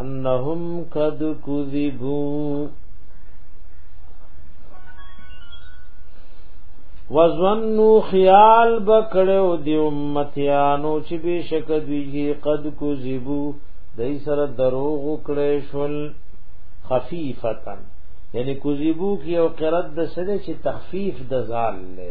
انهم قد كذبوا وزنو خیال بکړو دی امتیانو چې بشک دوی قد کوذبو دای سره دروغ وکړې شول خفیفتن یعنی کوذبو کی او قرت د سره چې تخفیف د ځال له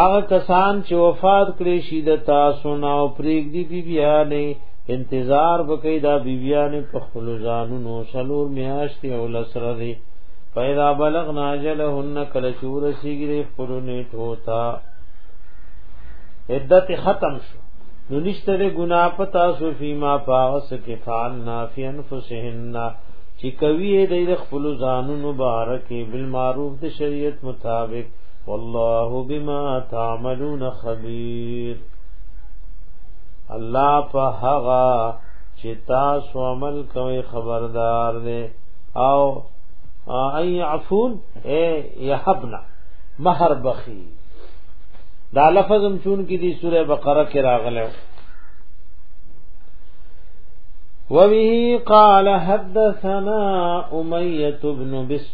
هغه کسان چې وفات کړي شي د تاسو نه او پرېګ دي بی بیا نه انتظار وکي دا بی بیا نه په خپل ځانونو سلور میاشتې او لسره دي پیدا بلغ ناجلهن کل چور سیګری خپل نیټو تا عدت ختم شو نو نشته د ګنا پتا سو فیما پاس کې فعل نافی انفسهن چې کوي د خپل ځانونو مبارک بالمعروف د شریعت مطابق والله بما تعملون خبير الله په هغه چې تاسو عمل کوي خبردار دی او اي عفون اي يحبنا مہر بخي دا لفظ هم چون کې دی سوره بقره کې راغله وبه قال حدثنا أمية بن بسم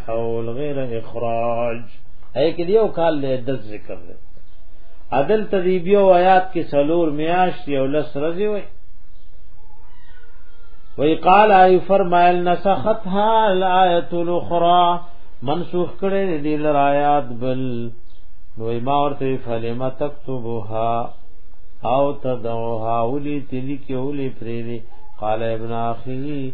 حول غیر اخراج اې کې دیو کال له عدد ذکر دی عدل تدیبیو آیات کې څلور میاش یو لس رضی وي وی قال ای فرمایل نسختها الایت الاخرى منسوخ کړي دي لرایات بل نو ما ورته فلم تكتبها او تدعوها ولي تلي کې ولي پرې قال ابن اخي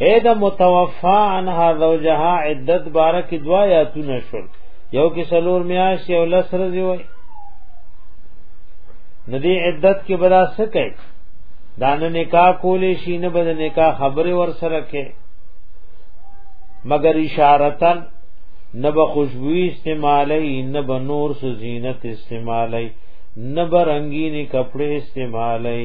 اې د متوفا عنها زوجها عدت بارک دوا یا تو نشول یو کې سلور میاش یو لس رضی وای ندی عدت کې بلا سکه دانه نکاح کولې شي نه بد نکاح خبره ور سره کې مگر اشارتن نه به خوشبوئی استعمالی نه به نور سو زینت استعمالی نه به رنگینی کپڑے استعمالی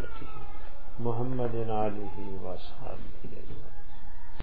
محمد علیه و اصحابہ